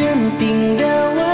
坚定的我。